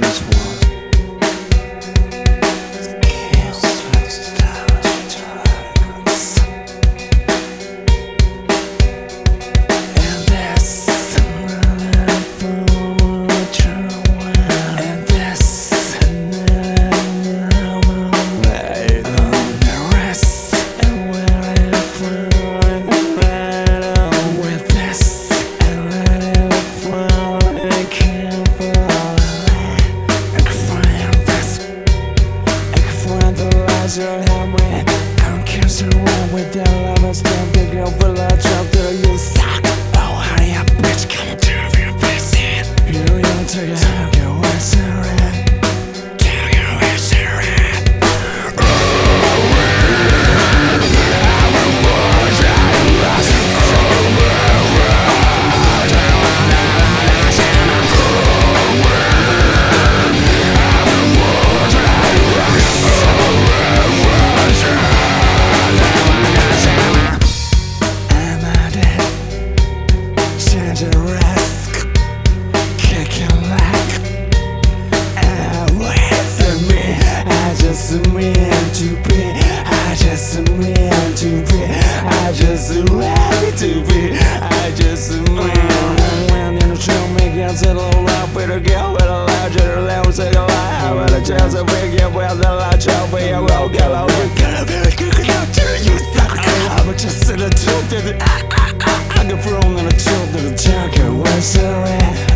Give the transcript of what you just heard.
This. Nothing wrong with that lovers Don't think of a just ran to be. I just ran to be. I just ready to be. I just ran. When in the trail, make it settle up with a girl with a larger level, say a lie. With a chance of waking with the light, I'll be a real girl. I'm gonna be a good girl, you suck. I'm just in the truth, I get thrown in the truth, the junkie, where's the rat?